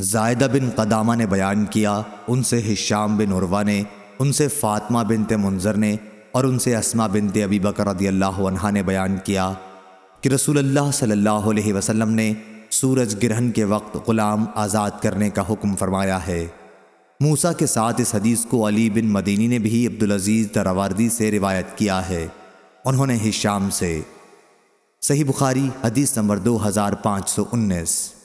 زائدہ بن قدامہ نے بیان کیا، ان سے ہشام بن عروہ نے، ان سے فاطمہ بنت منظر نے اور ان سے اسما بنت ابی بکر رضی اللہ عنہ نے بیان کیا کہ رسول اللہ صلی اللہ علیہ وسلم نے سورج گرہن کے وقت غلام آزاد کرنے کا حکم فرمایا ہے۔ موسا کے ساتھ اس حدیث کو علی بن مدینی نے بھی عبدالعزیز دراوردی سے روایت کیا ہے۔ انہوں نے ہشام سے صحیح بخاری حدیث نمبر دو ہزار پانچ سو انیس۔